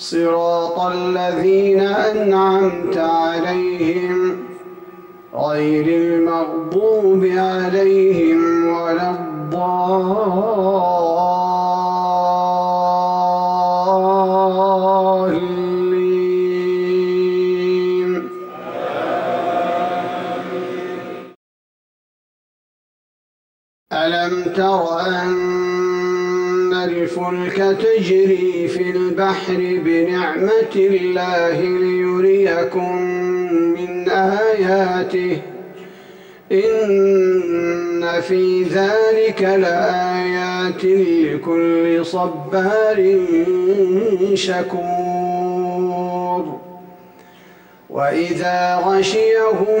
صراط الذين أنعمت عليهم غير المغضوب عليهم ولا الضالين. ألم تر أن الفلك تجري في البحر بنعمة الله ليريكم من آياته. إن في ذلك لآيات لكل صبار شكور. وإذا غشيهم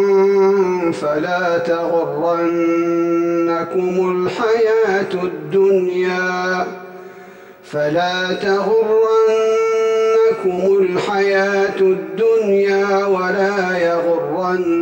فلا تغرنكم الحياة الدنيا فلا تغرنكم الحياة الدنيا ولا يغرنكم